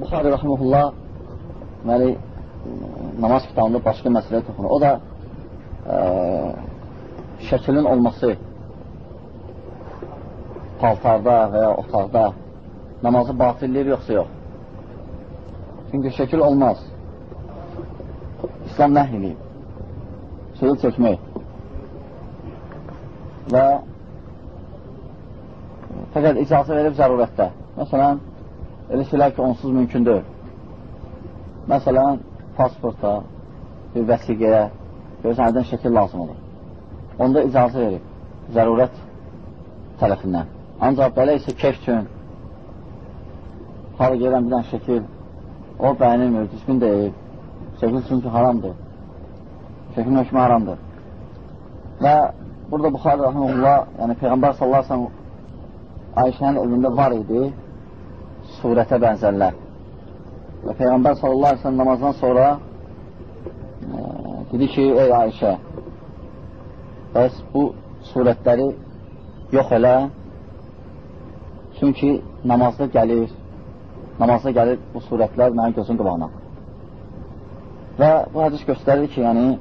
Buxari Rəhməhullah deməli, namaz kitabında başqa məsələyə toxunur. O da ə, şəkilin olması paltarda və ya otaqda namazı batilləyir yoxsa yox. Çünki şəkil olmaz. İslam nəh edib. Şeyi çəkmək. Və fəqət icazə verib zərurətdə. Məsələn, elə şeylər ki, onsuz mümkün deyil. Məsələn, pasportda, bir vəsiqəyə, görürsən, aydın şəkil lazım olur. Onda icazə verib, zərurət tərəfindən. Ancaq belə isə keyf üçün, hara gələn bir dənə şəkil, o bəyənilmir, düzgün deyil. Şəkil çünki haramdır. Şəkil hökmü haramdır. Və burada Buxarı Rəhməlullah, yəni Peyğəmbər sallallahu aleyhi Ayşənin evində var idi surətə bənzərlər. Və Peyğəmbər sallallahu aleyhi namazdan sonra e, dedi ki, ey Ayşə, bəs bu surətləri yox elə, çünki namazda gəlir, namazda gəlir bu surətlər mənim gözün qılağına. Və bu hədis göstərir ki, yəni,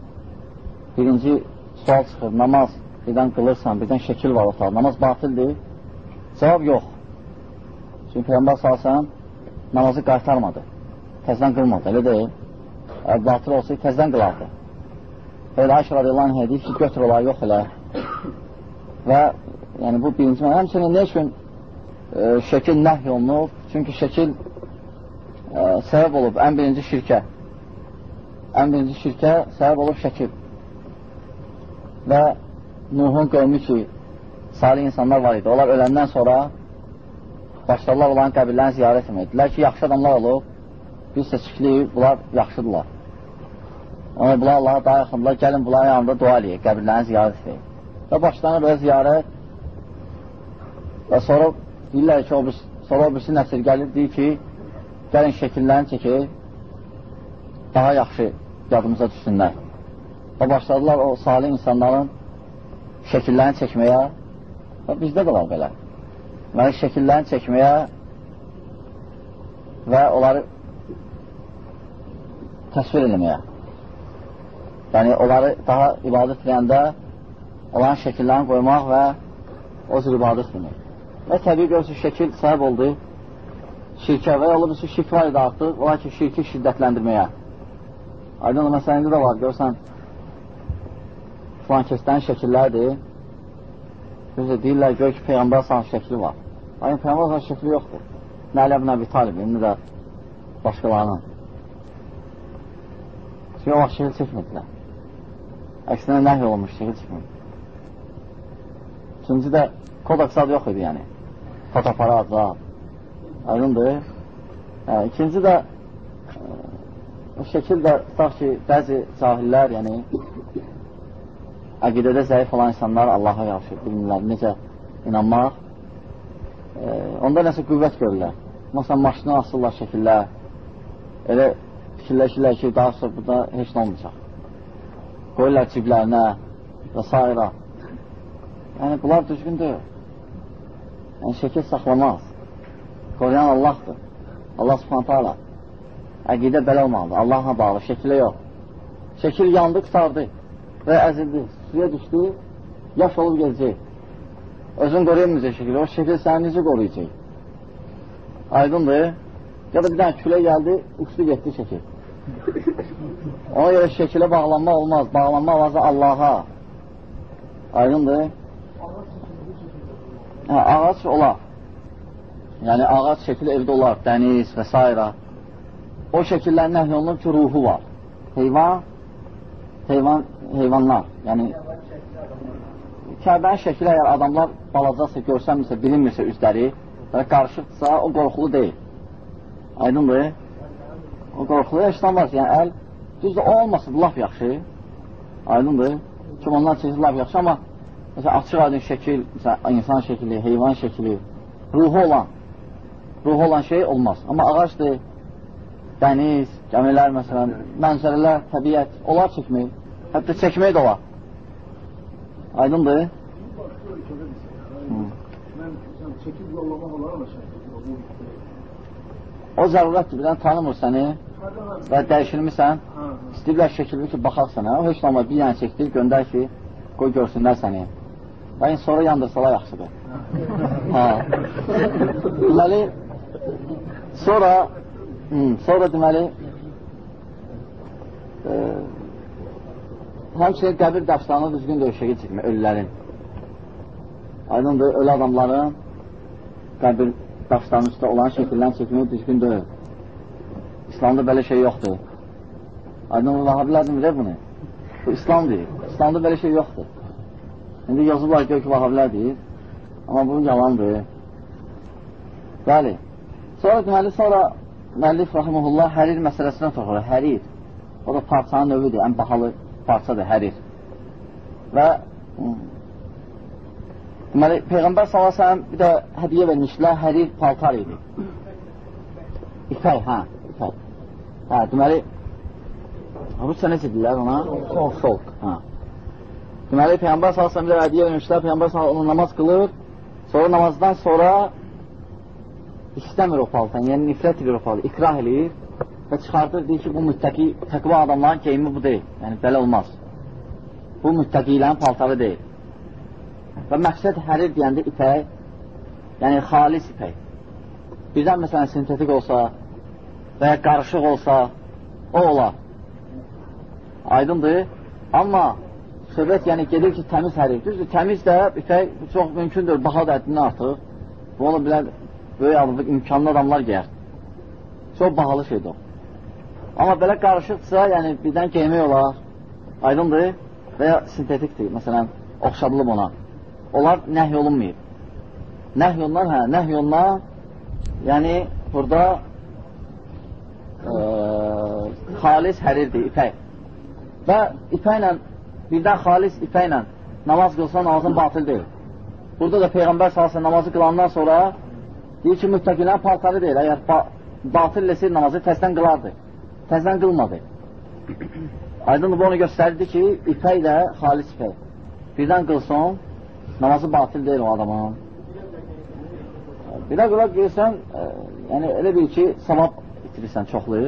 birinci sual çıxır, namaz birdən qılırsan, birdən şəkil var otaq, namaz batildir, Cavab yox. Çünki Peyğəmbər salsan namazı qaytarmadı. Təzdən qılmadı, elə deyil. Batıl olsaydı, təzdən qılardı. Elə Ayşə radiyallahu anh deyir ki, götür olar, yox elə. Və yəni bu birinci mən. Həmçinin nə üçün e, şəkil nəhy olunub? Çünki şəkil e, səbəb olub ən birinci şirkə. Ən birinci şirkə səbəb olub şəkil. Və Nuhun qövmü ki, salih insanlar var idi. Onlar öləndən sonra başladılar olan qəbirlərini ziyarət etməkdilər ki, yaxşı adamlar olub, biz seçiklik, bunlar yaxşıdırlar. Ona bunlar Allaha daha yaxındırlar, gəlin bunların yanında dua eləyək, qəbirlərini ziyarət edək. Və başlanır belə ziyarət və sonra deyirlər ki, o bir, sonra o birisi nəsil gəlir, deyir ki, gəlin şəkillərini çəkək, daha yaxşı yadımıza düşsünlər. Və başladılar o salih insanların şəkillərini çəkməyə Və bizdə də var belə. Deməli, şəkillərini çəkməyə və onları təsvir eləməyə. Yəni, onları daha ibadət edəndə onların şəkillərini qoymaq və o cür ibadət etmək. Və təbii görürsün, şəkil sahib oldu şirkə və yolu bir şirk var idi artıq, olar ki, şirki şiddətləndirməyə. Aydın məsələndə də var, görsən, filan kəsdən şəkillərdir, Özə deyirlər, gör ki, Peyğəmbər sahib şəkli var. Ayın Peyğəmbər sahib şəkli yoxdur. Nə Ələ ibn Əbi Talibin, nə də başqalarının. Çünki o vaxt şəkil çəkmədilər. Əksinə nəhy olunmuş şəkil çəkmədilər. İkinci də kodaks adı yox idi, yəni. Fotoparat, zat. Aydındır. Hə, ikinci də o şəkil də tutaq ki, bəzi cahillər, yəni əqidədə zəif olan insanlar Allaha qarşı bilmirlər necə inanmaq. E, onda nəsə qüvvət görürlər. Məsələn, maşını asırlar şəkillər. Elə fikirləşirlər ki, daha sonra burada heç nə olmayacaq. Qoyurlar ciblərinə və s. Yəni, bunlar düzgündür. Yəni, şəkil saxlamaz. Qoruyan Allahdır. Allah subhanətə ala. Əqidə belə olmalıdır. Allahla bağlı, şəkilə yox. Şəkil yandı, qutardı və əzildi suya düşdü, yaş olub gələcək. Özün qoruyamayacaq şəkildə, o şəkil səni necə qoruyacaq? Aydındır. Ya da bir dənə külə gəldi, uçdu getdi şəkil. Ona görə şəkilə bağlanma olmaz. Bağlanma lazı Allaha. Aydındır. Hə, ağac olar. Yəni, ağac şəkili evdə olar, dəniz və s. O şəkillərin nəhy olunur ki, ruhu var. Heyvan, heyvan heyvanlar, yəni Kəbənin şəkli əgər adamlar balacaqsa, görsənmirsə, bilinmirsə üzləri və qarışıqdırsa, o qorxulu deyil. Aydındır? O qorxulu yaşlanmaz. Yəni, əl, düzdür, o olmasın, laf yaxşı. Aydındır? Kim ondan çəkir, laf yaxşı, amma məsələn, açıq aydın şəkil, məsələn, insan şəkili, heyvan şəkili, ruhu olan, ruhu olan şey olmaz. Amma ağacdır, dəniz, gəmilər, məsələn, mənzərələr, təbiət, onlar çəkmək. Hətta çəkmək də olar. Aydındır? O zərurətdir, birdən tanımır səni və dəyişilmirsən, istəyirlər şəkilli ki, baxaq sənə, o heç olmaz, bir yəni çəkdir, göndər ki, qoy görsünlər səni. Və sonra yandırsalar yaxşıdır. hə. Deməli, sonra, hmm, sonra deməli, həmçinin qəbir daşlarını düzgün döyüşəyə çəkmək, ölülərin. Aydındır, ölü adamların qəbir daşların üstə olan şəkillərini çəkmək düzgün deyil. İslamda belə şey yoxdur. Aydın vahabilər demir bunu. Bu İslam deyil. İslamda belə şey yoxdur. İndi yazıblar ki, vahabilər deyil. Amma bu yalandır. Bəli. Sonra deməli, sonra müəllif rahiməhullah hərir məsələsinə toxurur. Hərir. O da parçanın növüdür, ən bahalı parçadır hərir. Və deməli, Peyğəmbər s.ə.v bir də hədiyə vermişlər, hərir paltar idi. İpək, hə, ipək. Hə, deməli, Rusça necə deyirlər ona? Şolk. Şolk, hə. Deməli, Peyğəmbər s.ə.v bir hədiyə vermişlər, Peyğəmbər s.ə.v onu namaz qılır, sonra namazdan sonra istəmir o paltan, yəni nifrət edir o paltan, ikrah edir və çıxardır, deyir ki, bu müttəqi, təqva adamların geyimi bu deyil. Yəni, belə olmaz. Bu müttəqilərin paltarı deyil. Və məqsəd hərir deyəndə ipək, yəni xalis ipək. Birdən, məsələn, sintetik olsa və ya qarışıq olsa, o olar. Aydındır. Amma söhbət yəni gedir ki, təmiz hərir. Düzdür, təmiz də ipək çox mümkündür, baha da əddindən artıq. Bu ola bilər, böyük adamlıq imkanlı adamlar gəyər. Çox bahalı şeydir o. Amma belə qarışıqdırsa, yəni birdən geymək olar, aydındır və ya sintetikdir, məsələn, oxşadılıb ona. Onlar nəhy olunmayıb. Nəhy olunan, hə, nəhy olunan, yəni burada e, xalis hərirdir, ipək. Və ipəklə, birdən xalis ipəklə namaz qılsa, namazın batıl deyil. Burada da Peyğəmbər salsın namazı qılandan sonra deyir ki, müttəqilərin paltarı deyil, əgər ba batıl lesir namazı təsdən qılardı təzən qılmadı. Aydın bu onu göstərdi ki, ipək ilə xalis ipək. Birdən qılsın, namazı batil deyil o adamın. Birə qılaq gəlsən, e, yəni elə bil ki, savab itirirsən çoxlu.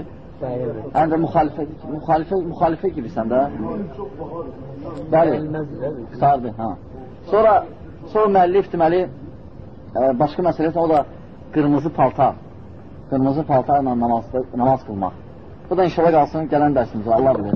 Həm də müxalifə, müxalifə, müxalifə gibisən də. Bəli, sardı, hə. Sonra, sonra müəllif deməli, e, başqa məsələsi o da qırmızı paltar. Qırmızı paltarla namaz, namaz qılmaq. Bu da inşallah qalsın gələn dərsimizə. Allah bilir.